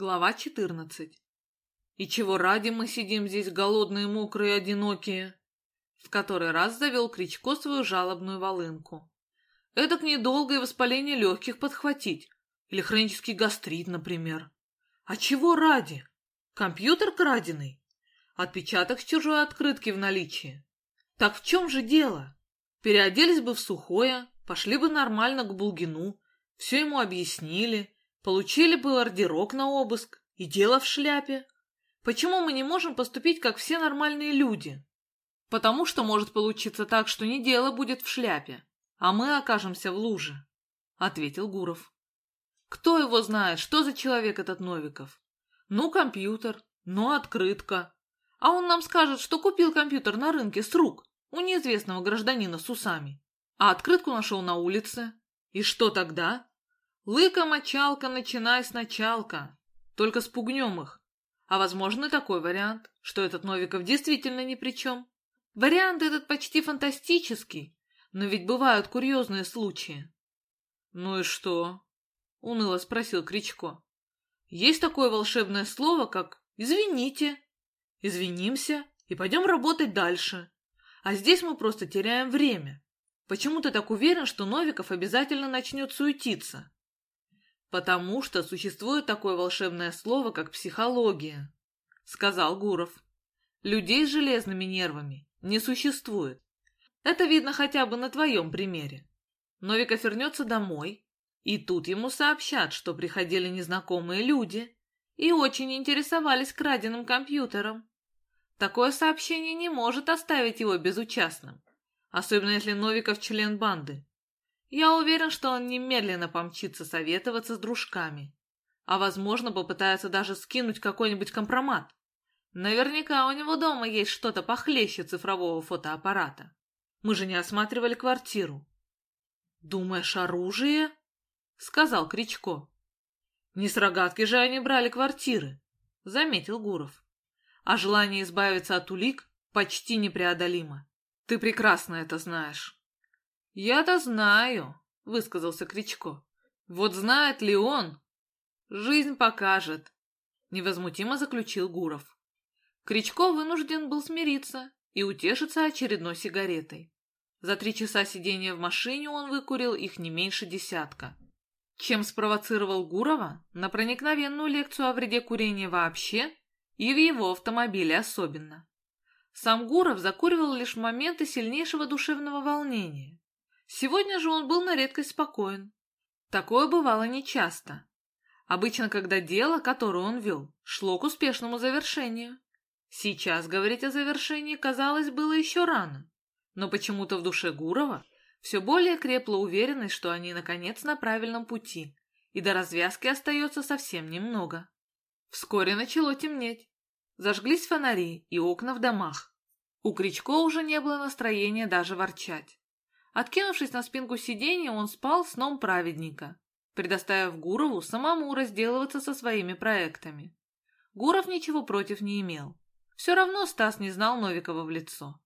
Глава 14. «И чего ради мы сидим здесь голодные, мокрые, одинокие?» В который раз завел Кричко свою жалобную волынку. «Эдак недолго и воспаление легких подхватить. Или хронический гастрит, например. А чего ради? Компьютер краденый? Отпечаток с чужой открытки в наличии? Так в чем же дело? Переоделись бы в сухое, пошли бы нормально к Булгину, все ему объяснили» Получили бы ордерок на обыск и дело в шляпе. Почему мы не можем поступить, как все нормальные люди? Потому что может получиться так, что не дело будет в шляпе, а мы окажемся в луже, — ответил Гуров. Кто его знает, что за человек этот Новиков? Ну, компьютер, ну, открытка. А он нам скажет, что купил компьютер на рынке с рук у неизвестного гражданина с усами, а открытку нашел на улице. И что тогда? Лыка-мочалка, начинай с началка. Только спугнем их. А возможно такой вариант, что этот Новиков действительно ни при чем. Вариант этот почти фантастический, но ведь бывают курьезные случаи. — Ну и что? — уныло спросил Кричко. — Есть такое волшебное слово, как «извините». Извинимся и пойдем работать дальше. А здесь мы просто теряем время. Почему ты так уверен, что Новиков обязательно начнет суетиться? «Потому что существует такое волшебное слово, как психология», — сказал Гуров. «Людей с железными нервами не существует. Это видно хотя бы на твоем примере. Новиков вернется домой, и тут ему сообщат, что приходили незнакомые люди и очень интересовались краденым компьютером. Такое сообщение не может оставить его безучастным, особенно если Новиков член банды. Я уверен, что он немедленно помчится советоваться с дружками, а, возможно, попытается даже скинуть какой-нибудь компромат. Наверняка у него дома есть что-то похлеще цифрового фотоаппарата. Мы же не осматривали квартиру. «Думаешь, оружие?» — сказал Кричко. «Не с рогатки же они брали квартиры», — заметил Гуров. «А желание избавиться от улик почти непреодолимо. Ты прекрасно это знаешь». «Я-то знаю», — высказался Кричко. «Вот знает ли он?» «Жизнь покажет», — невозмутимо заключил Гуров. Кричко вынужден был смириться и утешиться очередной сигаретой. За три часа сидения в машине он выкурил их не меньше десятка. Чем спровоцировал Гурова на проникновенную лекцию о вреде курения вообще и в его автомобиле особенно. Сам Гуров закуривал лишь моменты сильнейшего душевного волнения. Сегодня же он был на редкость спокоен. Такое бывало нечасто. Обычно, когда дело, которое он вел, шло к успешному завершению. Сейчас говорить о завершении, казалось, было еще рано. Но почему-то в душе Гурова все более крепла уверенность, что они, наконец, на правильном пути, и до развязки остается совсем немного. Вскоре начало темнеть. Зажглись фонари и окна в домах. У Кричко уже не было настроения даже ворчать. Откинувшись на спинку сиденья, он спал сном праведника, предоставив Гурову самому разделываться со своими проектами. Гуров ничего против не имел. Все равно Стас не знал Новикова в лицо.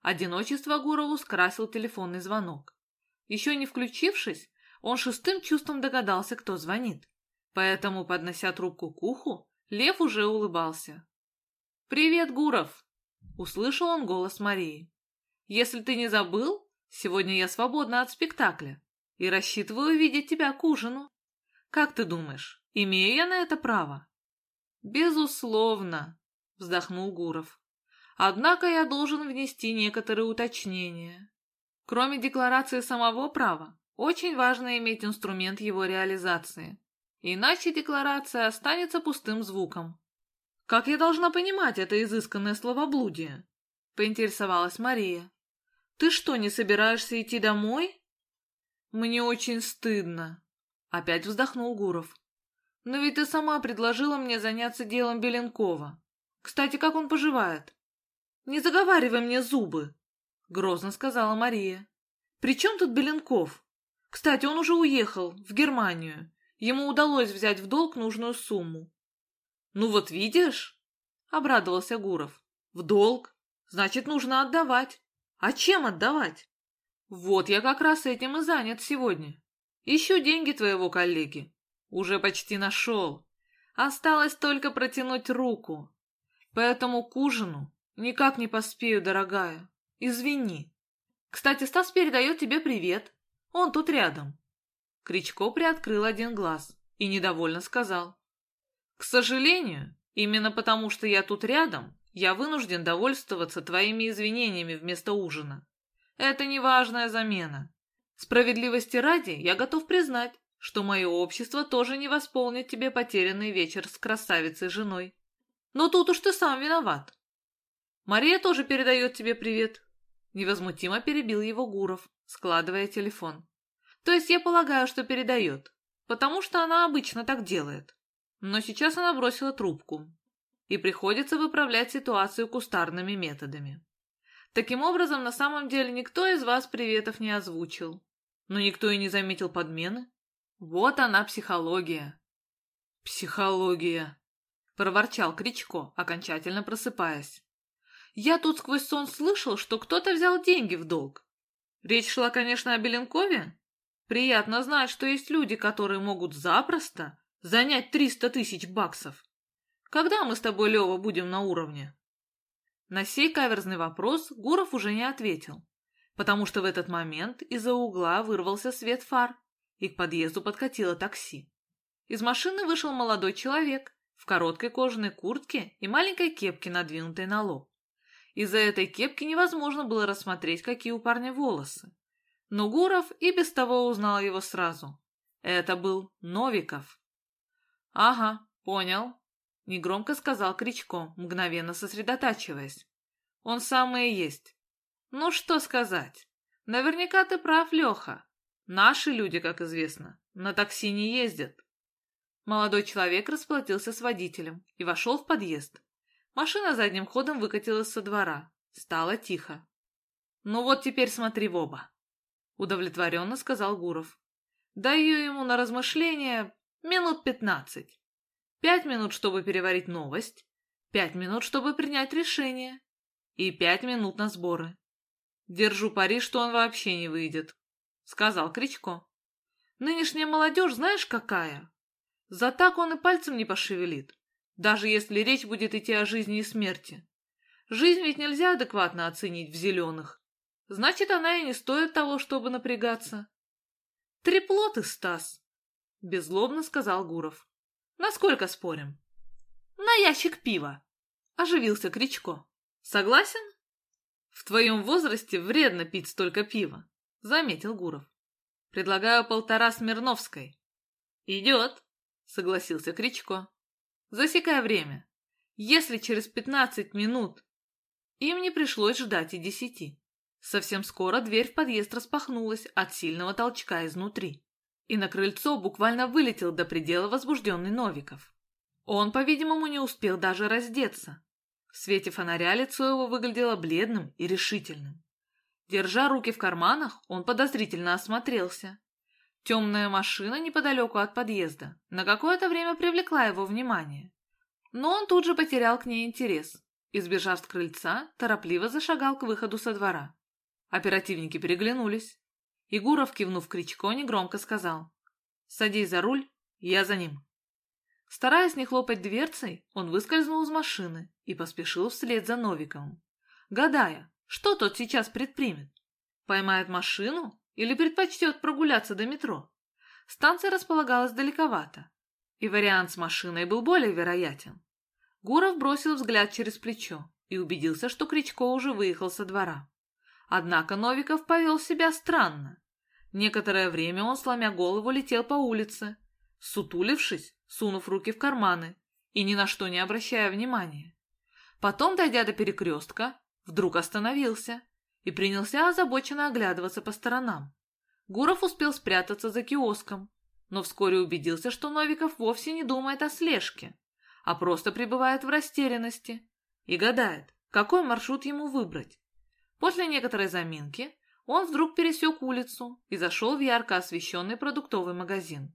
Одиночество Гурову скрасил телефонный звонок. Еще не включившись, он шестым чувством догадался, кто звонит. Поэтому, поднося трубку к уху, Лев уже улыбался. «Привет, Гуров!» — услышал он голос Марии. «Если ты не забыл, Сегодня я свободна от спектакля и рассчитываю видеть тебя к ужину. Как ты думаешь, имею я на это право? Безусловно, вздохнул Гуров. Однако я должен внести некоторые уточнения. Кроме декларации самого права, очень важно иметь инструмент его реализации. Иначе декларация останется пустым звуком. Как я должна понимать это изысканное словоблудие? Поинтересовалась Мария. Ты что, не собираешься идти домой? Мне очень стыдно. Опять вздохнул Гуров. Но ведь ты сама предложила мне заняться делом Беленкова. Кстати, как он поживает? Не заговаривай мне зубы, грозно сказала Мария. При чем тут Беленков? Кстати, он уже уехал, в Германию. Ему удалось взять в долг нужную сумму. Ну вот видишь, обрадовался Гуров. В долг, значит, нужно отдавать. А чем отдавать? Вот я как раз этим и занят сегодня. Ищу деньги твоего коллеги. Уже почти нашел. Осталось только протянуть руку. Поэтому к ужину никак не поспею, дорогая. Извини. Кстати, Стас передает тебе привет. Он тут рядом. Кричко приоткрыл один глаз и недовольно сказал. К сожалению, именно потому что я тут рядом, я вынужден довольствоваться твоими извинениями вместо ужина. Это неважная замена. Справедливости ради, я готов признать, что мое общество тоже не восполнит тебе потерянный вечер с красавицей женой. Но тут уж ты сам виноват. Мария тоже передает тебе привет. Невозмутимо перебил его Гуров, складывая телефон. То есть я полагаю, что передает, потому что она обычно так делает. Но сейчас она бросила трубку, и приходится выправлять ситуацию кустарными методами. Таким образом, на самом деле никто из вас приветов не озвучил, но никто и не заметил подмены. Вот она психология. Психология, проворчал Кричко, окончательно просыпаясь. Я тут сквозь сон слышал, что кто-то взял деньги в долг. Речь шла, конечно, о Беленкове. Приятно знать, что есть люди, которые могут запросто занять триста тысяч баксов. Когда мы с тобой, Лева, будем на уровне? На сей каверзный вопрос Гуров уже не ответил, потому что в этот момент из-за угла вырвался свет фар, и к подъезду подкатило такси. Из машины вышел молодой человек в короткой кожаной куртке и маленькой кепке, надвинутой на лоб. Из-за этой кепки невозможно было рассмотреть, какие у парня волосы. Но Гуров и без того узнал его сразу. Это был Новиков. «Ага, понял», — негромко сказал Кричко, мгновенно сосредотачиваясь. «Он самый и есть. Ну что сказать? Наверняка ты прав, Леха. Наши люди, как известно, на такси не ездят. Молодой человек расплатился с водителем и вошел в подъезд. Машина задним ходом выкатилась со двора. Стало тихо. «Ну вот теперь смотри в оба», — удовлетворенно сказал Гуров. «Даю ему на размышление минут пятнадцать. Пять минут, чтобы переварить новость, пять минут, чтобы принять решение, и пять минут на сборы. Держу пари, что он вообще не выйдет. — сказал Кричко. «Нынешняя молодежь знаешь какая? За так он и пальцем не пошевелит, даже если речь будет идти о жизни и смерти. Жизнь ведь нельзя адекватно оценить в зеленых. Значит, она и не стоит того, чтобы напрягаться». «Трепло ты, Стас!» — беззлобно сказал Гуров. «Насколько спорим?» «На ящик пива!» — оживился Кричко. «Согласен?» «В твоем возрасте вредно пить столько пива заметил Гуров. Предлагаю полтора Смирновской. Идет, согласился Кричко. Засекай время. Если через пятнадцать минут... Им не пришлось ждать и десяти. Совсем скоро дверь в подъезд распахнулась от сильного толчка изнутри. И на крыльцо буквально вылетел до предела возбужденный Новиков. Он, по-видимому, не успел даже раздеться. В свете фонаря лицо его выглядело бледным и решительным. Держа руки в карманах, он подозрительно осмотрелся. Темная машина неподалеку от подъезда на какое-то время привлекла его внимание. Но он тут же потерял к ней интерес и, сбежав с крыльца, торопливо зашагал к выходу со двора. Оперативники переглянулись. Игуров, кивнув Кричко, негромко сказал. «Садись за руль, я за ним». Стараясь не хлопать дверцей, он выскользнул из машины и поспешил вслед за Новиковым, гадая, что тот сейчас предпримет? Поймает машину или предпочтет прогуляться до метро? Станция располагалась далековато, и вариант с машиной был более вероятен. Гуров бросил взгляд через плечо и убедился, что Кричко уже выехал со двора. Однако Новиков повел себя странно. Некоторое время он, сломя голову, летел по улице, сутулившись, сунув руки в карманы и ни на что не обращая внимания. Потом, дойдя до перекрестка, вдруг остановился и принялся озабоченно оглядываться по сторонам. Гуров успел спрятаться за киоском, но вскоре убедился, что Новиков вовсе не думает о слежке, а просто пребывает в растерянности и гадает, какой маршрут ему выбрать. После некоторой заминки он вдруг пересек улицу и зашел в ярко освещенный продуктовый магазин.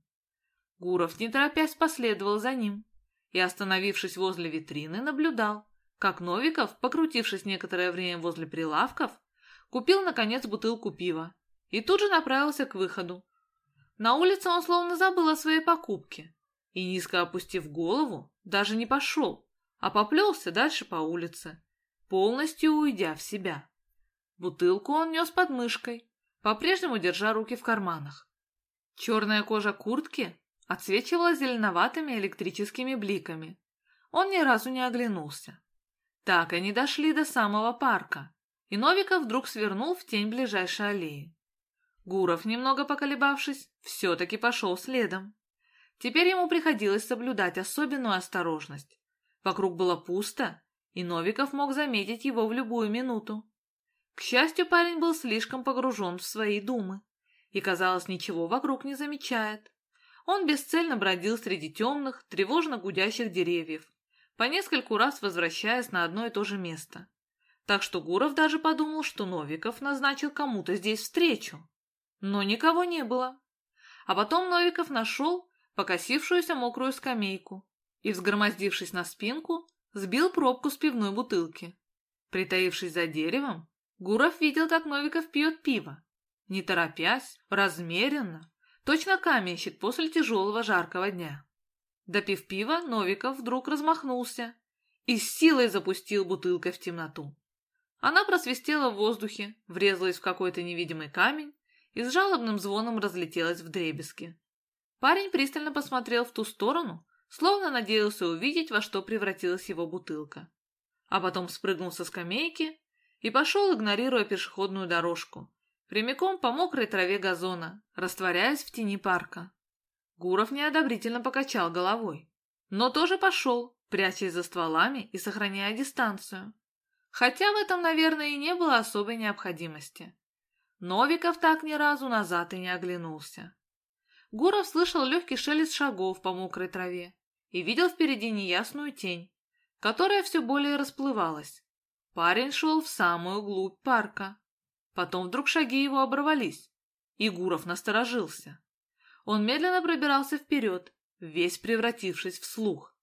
Гуров, не торопясь, последовал за ним и, остановившись возле витрины, наблюдал, как Новиков, покрутившись некоторое время возле прилавков, купил, наконец, бутылку пива и тут же направился к выходу. На улице он словно забыл о своей покупке и, низко опустив голову, даже не пошел, а поплелся дальше по улице, полностью уйдя в себя. Бутылку он нес под мышкой, по-прежнему держа руки в карманах. Черная кожа куртки отсвечивала зеленоватыми электрическими бликами. Он ни разу не оглянулся. Так они дошли до самого парка, и Новиков вдруг свернул в тень ближайшей аллеи. Гуров, немного поколебавшись, все-таки пошел следом. Теперь ему приходилось соблюдать особенную осторожность. Вокруг было пусто, и Новиков мог заметить его в любую минуту. К счастью, парень был слишком погружен в свои думы и, казалось, ничего вокруг не замечает. Он бесцельно бродил среди темных, тревожно гудящих деревьев, по нескольку раз возвращаясь на одно и то же место. Так что Гуров даже подумал, что Новиков назначил кому-то здесь встречу. Но никого не было. А потом Новиков нашел покосившуюся мокрую скамейку и, взгромоздившись на спинку, сбил пробку с пивной бутылки. Притаившись за деревом, Гуров видел, как Новиков пьет пиво. Не торопясь, размеренно, точно каменщик после тяжелого жаркого дня. Допив пива, Новиков вдруг размахнулся и с силой запустил бутылкой в темноту. Она просвистела в воздухе, врезалась в какой-то невидимый камень и с жалобным звоном разлетелась в дребезги. Парень пристально посмотрел в ту сторону, словно надеялся увидеть, во что превратилась его бутылка. А потом спрыгнул со скамейки и пошел, игнорируя пешеходную дорожку, прямиком по мокрой траве газона, растворяясь в тени парка. Гуров неодобрительно покачал головой, но тоже пошел, прячась за стволами и сохраняя дистанцию. Хотя в этом, наверное, и не было особой необходимости. Новиков так ни разу назад и не оглянулся. Гуров слышал легкий шелест шагов по мокрой траве и видел впереди неясную тень, которая все более расплывалась. Парень шел в самую глубь парка. Потом вдруг шаги его оборвались, и Гуров насторожился. Он медленно пробирался вперед, весь превратившись в слух.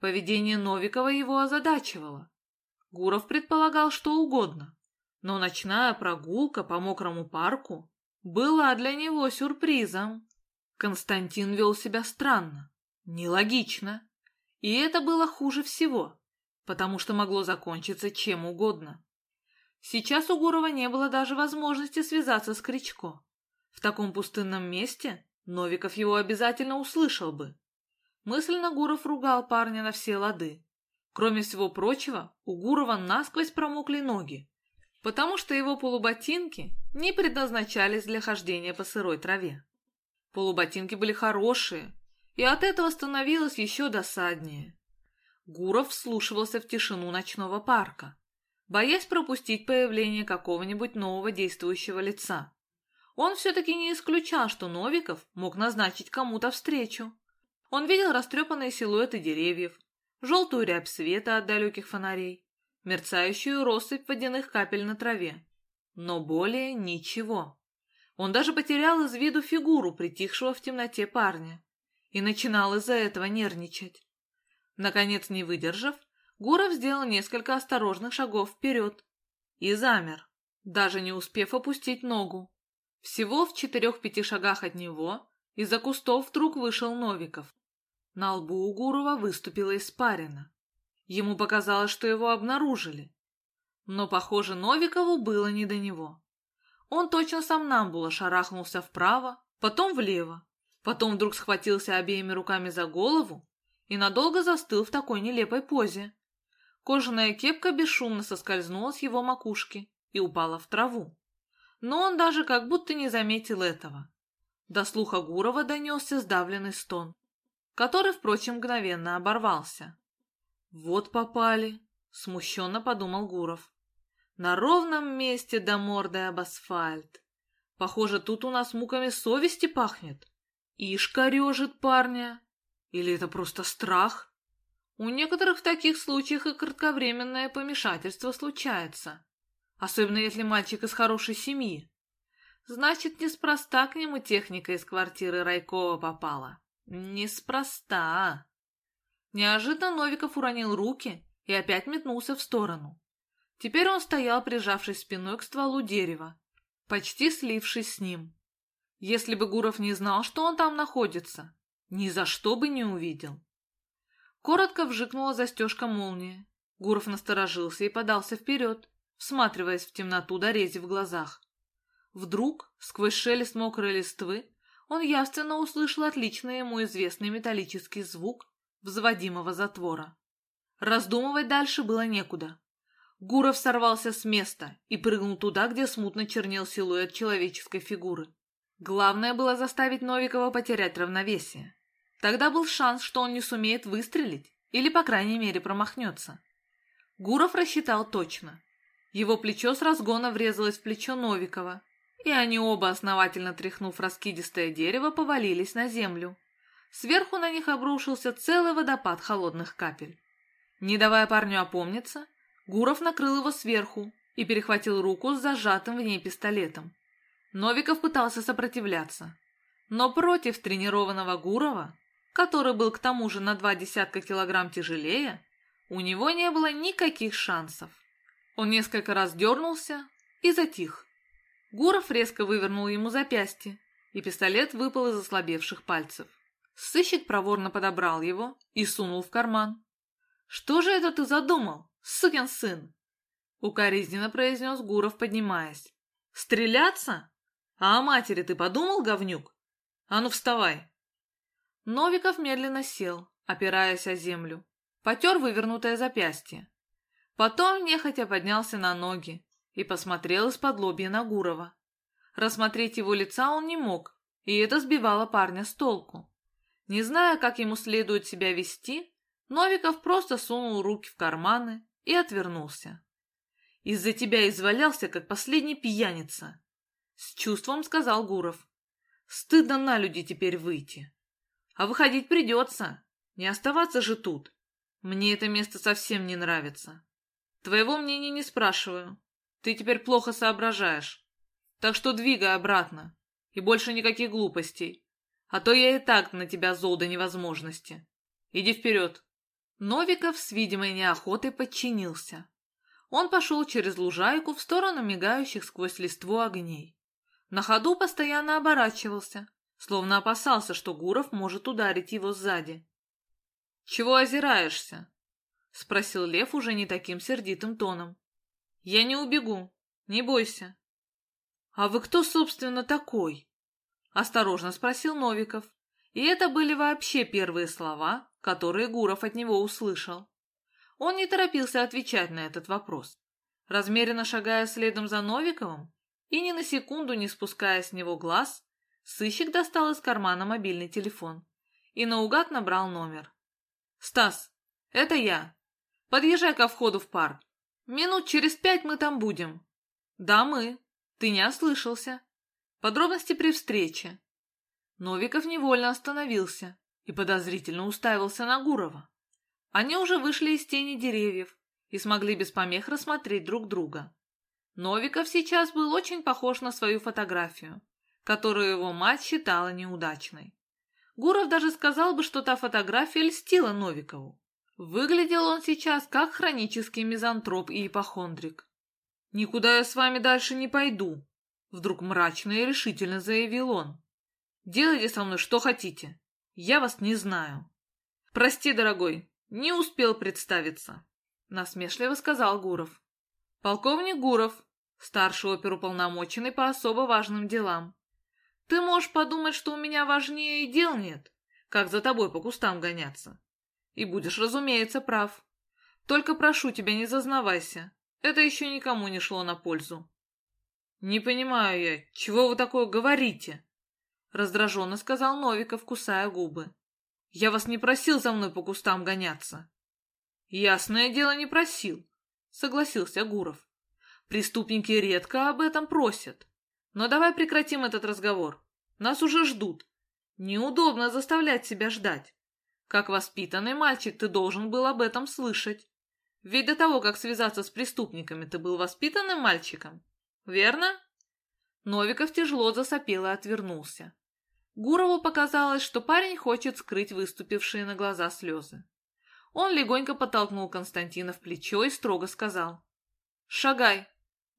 Поведение Новикова его озадачивало. Гуров предполагал что угодно, но ночная прогулка по мокрому парку была для него сюрпризом. Константин вел себя странно, нелогично, и это было хуже всего, потому что могло закончиться чем угодно. Сейчас у Гурова не было даже возможности связаться с Кричко. В таком пустынном месте Новиков его обязательно услышал бы. Мысленно Гуров ругал парня на все лады. Кроме всего прочего, у Гурова насквозь промокли ноги, потому что его полуботинки не предназначались для хождения по сырой траве. Полуботинки были хорошие, и от этого становилось еще досаднее. Гуров вслушивался в тишину ночного парка, боясь пропустить появление какого-нибудь нового действующего лица. Он все-таки не исключал, что Новиков мог назначить кому-то встречу. Он видел растрепанные силуэты деревьев, желтую рябь света от далеких фонарей, мерцающую россыпь водяных капель на траве. Но более ничего. Он даже потерял из виду фигуру притихшего в темноте парня и начинал из-за этого нервничать. Наконец, не выдержав, Гуров сделал несколько осторожных шагов вперед и замер, даже не успев опустить ногу. Всего в четырех-пяти шагах от него из-за кустов вдруг вышел Новиков. На лбу у Гурова выступила испарина. Ему показалось, что его обнаружили. Но, похоже, Новикову было не до него. Он точно сам нам было шарахнулся вправо, потом влево, потом вдруг схватился обеими руками за голову и надолго застыл в такой нелепой позе. Кожаная кепка бесшумно соскользнула с его макушки и упала в траву. Но он даже как будто не заметил этого. До слуха Гурова донесся сдавленный стон, который, впрочем, мгновенно оборвался. «Вот попали», — смущенно подумал Гуров. «На ровном месте до морды об асфальт. Похоже, тут у нас муками совести пахнет. Ишь корежит парня. Или это просто страх? У некоторых в таких случаях и кратковременное помешательство случается. Особенно если мальчик из хорошей семьи. Значит, неспроста к нему техника из квартиры Райкова попала. Неспроста. Неожиданно Новиков уронил руки и опять метнулся в сторону. Теперь он стоял, прижавшись спиной к стволу дерева, почти слившись с ним. Если бы Гуров не знал, что он там находится, Ни за что бы не увидел. Коротко вжикнула застежка молнии. Гуров насторожился и подался вперед, всматриваясь в темноту дорези в глазах. Вдруг, сквозь шелест мокрой листвы, он явственно услышал отлично ему известный металлический звук взводимого затвора. Раздумывать дальше было некуда. Гуров сорвался с места и прыгнул туда, где смутно чернел силуэт человеческой фигуры. Главное было заставить Новикова потерять равновесие. Тогда был шанс, что он не сумеет выстрелить или, по крайней мере, промахнется. Гуров рассчитал точно. Его плечо с разгона врезалось в плечо Новикова, и они оба, основательно тряхнув раскидистое дерево, повалились на землю. Сверху на них обрушился целый водопад холодных капель. Не давая парню опомниться, Гуров накрыл его сверху и перехватил руку с зажатым в ней пистолетом. Новиков пытался сопротивляться, но против тренированного Гурова, который был к тому же на два десятка килограмм тяжелее, у него не было никаких шансов. Он несколько раз дернулся и затих. Гуров резко вывернул ему запястье, и пистолет выпал из ослабевших пальцев. Сыщик проворно подобрал его и сунул в карман. «Что же это ты задумал, сукин сын?» Укоризненно произнес Гуров, поднимаясь. «Стреляться? А о матери ты подумал, говнюк? А ну вставай!» Новиков медленно сел, опираясь о землю. Потер вывернутое запястье. Потом нехотя поднялся на ноги и посмотрел из-под лобья на Гурова. Рассмотреть его лица он не мог, и это сбивало парня с толку. Не зная, как ему следует себя вести, Новиков просто сунул руки в карманы и отвернулся. «Из-за тебя извалялся, как последний пьяница», — с чувством сказал Гуров. «Стыдно на люди теперь выйти. А выходить придется, не оставаться же тут. Мне это место совсем не нравится. Твоего мнения не спрашиваю. Ты теперь плохо соображаешь. Так что двигай обратно. И больше никаких глупостей. А то я и так на тебя зол до невозможности. Иди вперед. Новиков с видимой неохотой подчинился. Он пошел через лужайку в сторону мигающих сквозь листву огней. На ходу постоянно оборачивался, словно опасался, что Гуров может ударить его сзади. «Чего озираешься?» — спросил Лев уже не таким сердитым тоном. «Я не убегу, не бойся». «А вы кто, собственно, такой?» Осторожно спросил Новиков. И это были вообще первые слова, которые Гуров от него услышал. Он не торопился отвечать на этот вопрос. Размеренно шагая следом за Новиковым и ни на секунду не спуская с него глаз, сыщик достал из кармана мобильный телефон и наугад набрал номер. «Стас, это я. Подъезжай ко входу в парк. Минут через пять мы там будем». «Да, мы. Ты не ослышался. Подробности при встрече. Новиков невольно остановился и подозрительно уставился на Гурова. Они уже вышли из тени деревьев и смогли без помех рассмотреть друг друга. Новиков сейчас был очень похож на свою фотографию, которую его мать считала неудачной. Гуров даже сказал бы, что та фотография льстила Новикову. Выглядел он сейчас как хронический мизантроп и ипохондрик. «Никуда я с вами дальше не пойду», Вдруг мрачно и решительно заявил он. «Делайте со мной что хотите. Я вас не знаю». «Прости, дорогой, не успел представиться», — насмешливо сказал Гуров. «Полковник Гуров, старший оперуполномоченный по особо важным делам. Ты можешь подумать, что у меня важнее дел нет, как за тобой по кустам гоняться. И будешь, разумеется, прав. Только прошу тебя, не зазнавайся. Это еще никому не шло на пользу. «Не понимаю я, чего вы такое говорите?» Раздраженно сказал Новиков, кусая губы. «Я вас не просил за мной по кустам гоняться». «Ясное дело, не просил», — согласился Гуров. «Преступники редко об этом просят. Но давай прекратим этот разговор. Нас уже ждут. Неудобно заставлять себя ждать. Как воспитанный мальчик ты должен был об этом слышать. Ведь до того, как связаться с преступниками, ты был воспитанным мальчиком верно?» Новиков тяжело засопел и отвернулся. Гурову показалось, что парень хочет скрыть выступившие на глаза слезы. Он легонько подтолкнул Константина в плечо и строго сказал. «Шагай,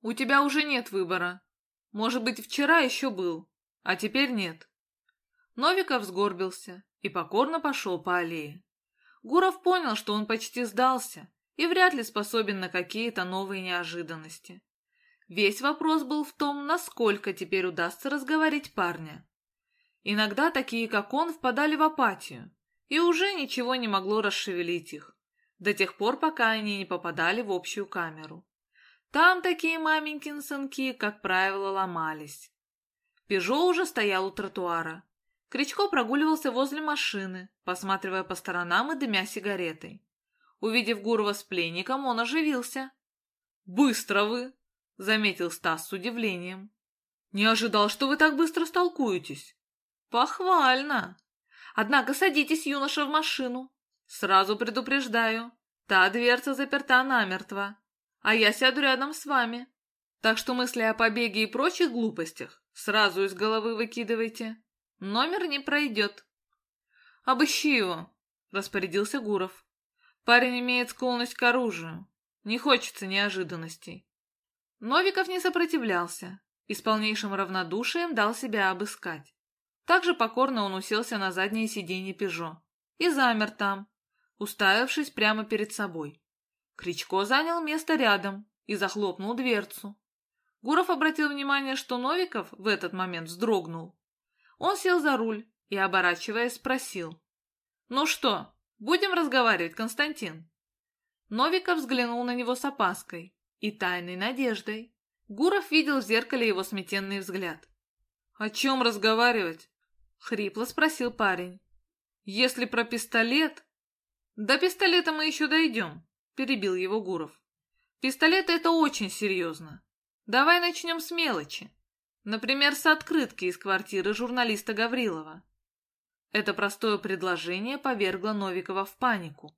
у тебя уже нет выбора. Может быть, вчера еще был, а теперь нет». Новиков сгорбился и покорно пошел по аллее. Гуров понял, что он почти сдался и вряд ли способен на какие-то новые неожиданности. Весь вопрос был в том, насколько теперь удастся разговорить парня. Иногда такие, как он, впадали в апатию, и уже ничего не могло расшевелить их, до тех пор, пока они не попадали в общую камеру. Там такие маменькин сынки, как правило, ломались. Пежо уже стоял у тротуара. Кричко прогуливался возле машины, посматривая по сторонам и дымя сигаретой. Увидев Гурова с пленником, он оживился. «Быстро вы!» — заметил Стас с удивлением. «Не ожидал, что вы так быстро столкуетесь». «Похвально! Однако садитесь, юноша, в машину. Сразу предупреждаю, та дверца заперта намертво, а я сяду рядом с вами. Так что мысли о побеге и прочих глупостях сразу из головы выкидывайте. Номер не пройдет. «Обыщи его», — распорядился Гуров. «Парень имеет склонность к оружию. Не хочется неожиданностей». Новиков не сопротивлялся и с полнейшим равнодушием дал себя обыскать. Также покорно он уселся на заднее сиденье «Пежо» и замер там, уставившись прямо перед собой. Кричко занял место рядом и захлопнул дверцу. Гуров обратил внимание, что Новиков в этот момент вздрогнул. Он сел за руль и, оборачиваясь, спросил. «Ну что, будем разговаривать, Константин?» Новиков взглянул на него с опаской и тайной надеждой. Гуров видел в зеркале его сметенный взгляд. «О чем разговаривать?» — хрипло спросил парень. «Если про пистолет...» «До пистолета мы еще дойдем», — перебил его Гуров. «Пистолет — это очень серьезно. Давай начнем с мелочи. Например, с открытки из квартиры журналиста Гаврилова». Это простое предложение повергло Новикова в панику.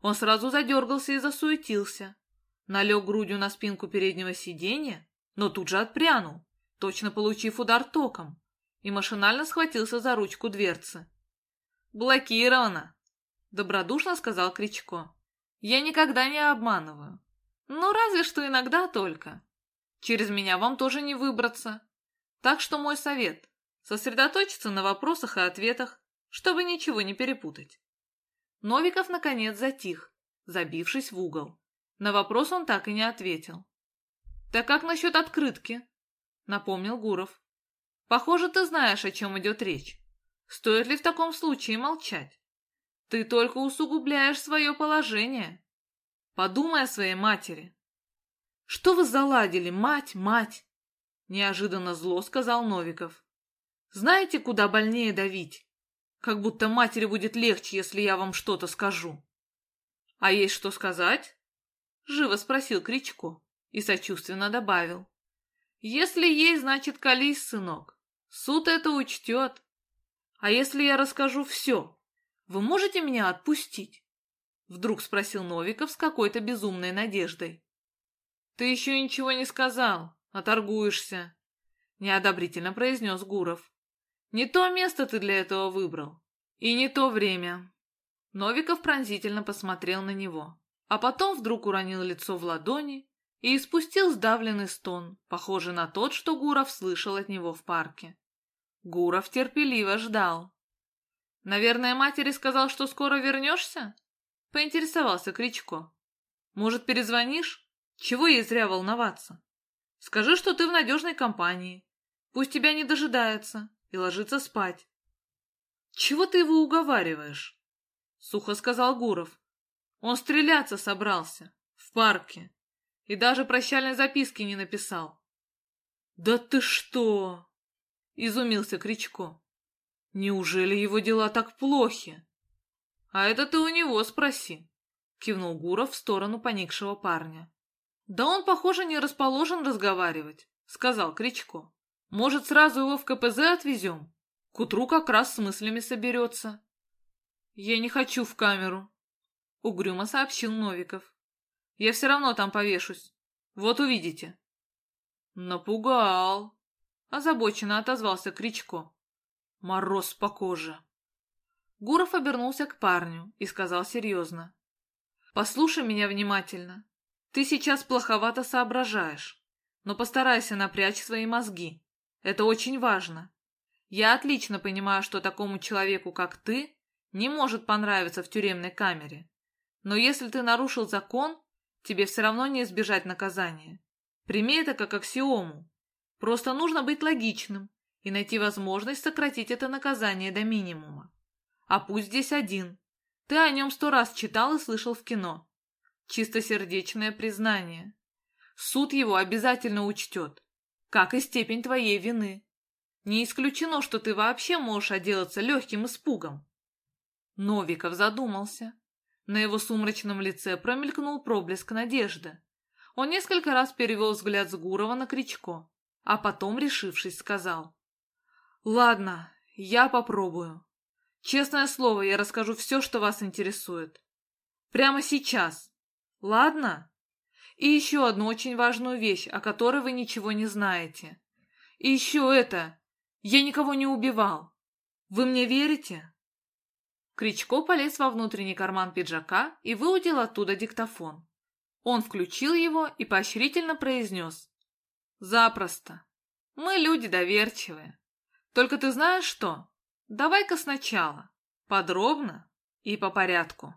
Он сразу задергался и засуетился. Налег грудью на спинку переднего сиденья, но тут же отпрянул, точно получив удар током и машинально схватился за ручку дверцы. «Блокировано!» — добродушно сказал Кричко. «Я никогда не обманываю. Ну, разве что иногда только. Через меня вам тоже не выбраться. Так что мой совет — сосредоточиться на вопросах и ответах, чтобы ничего не перепутать». Новиков, наконец, затих, забившись в угол. На вопрос он так и не ответил. «Так как насчет открытки?» — напомнил Гуров. Похоже, ты знаешь, о чем идет речь. Стоит ли в таком случае молчать? Ты только усугубляешь свое положение. Подумай о своей матери. Что вы заладили, мать, мать? Неожиданно зло сказал Новиков. Знаете, куда больнее давить? Как будто матери будет легче, если я вам что-то скажу. А есть что сказать? Живо спросил Кричко и сочувственно добавил. Если есть, значит, колись, сынок. Суд это учтет. А если я расскажу все, вы можете меня отпустить? Вдруг спросил Новиков с какой-то безумной надеждой. Ты еще ничего не сказал, а торгуешься, неодобрительно произнес Гуров. Не то место ты для этого выбрал. И не то время. Новиков пронзительно посмотрел на него, а потом вдруг уронил лицо в ладони и испустил сдавленный стон, похожий на тот, что Гуров слышал от него в парке. Гуров терпеливо ждал. «Наверное, матери сказал, что скоро вернешься?» — поинтересовался Кричко. «Может, перезвонишь? Чего ей зря волноваться? Скажи, что ты в надежной компании. Пусть тебя не дожидается и ложится спать». «Чего ты его уговариваешь?» — сухо сказал Гуров. «Он стреляться собрался. В парке. И даже прощальной записки не написал». «Да ты что!» — изумился Кричко. «Неужели его дела так плохи?» «А это ты у него спроси», — кивнул Гуров в сторону поникшего парня. «Да он, похоже, не расположен разговаривать», — сказал Кричко. «Может, сразу его в КПЗ отвезем? К утру как раз с мыслями соберется». «Я не хочу в камеру», — угрюмо сообщил Новиков. «Я все равно там повешусь. Вот увидите». «Напугал», Озабоченно отозвался Кричко. Мороз по коже. Гуров обернулся к парню и сказал серьезно. «Послушай меня внимательно. Ты сейчас плоховато соображаешь, но постарайся напрячь свои мозги. Это очень важно. Я отлично понимаю, что такому человеку, как ты, не может понравиться в тюремной камере. Но если ты нарушил закон, тебе все равно не избежать наказания. Прими это как аксиому. Просто нужно быть логичным и найти возможность сократить это наказание до минимума. А пусть здесь один. Ты о нем сто раз читал и слышал в кино. Чистосердечное признание. Суд его обязательно учтет, как и степень твоей вины. Не исключено, что ты вообще можешь отделаться легким испугом. Новиков задумался. На его сумрачном лице промелькнул проблеск надежды. Он несколько раз перевел взгляд с Гурова на Кричко, а потом, решившись, сказал. «Ладно, я попробую. Честное слово, я расскажу все, что вас интересует. Прямо сейчас. Ладно? И еще одну очень важную вещь, о которой вы ничего не знаете. И еще это. Я никого не убивал. Вы мне верите?» Кричко полез во внутренний карман пиджака и выудил оттуда диктофон. Он включил его и поощрительно произнес. «Запросто. Мы люди доверчивые. Только ты знаешь что? Давай-ка сначала. Подробно и по порядку».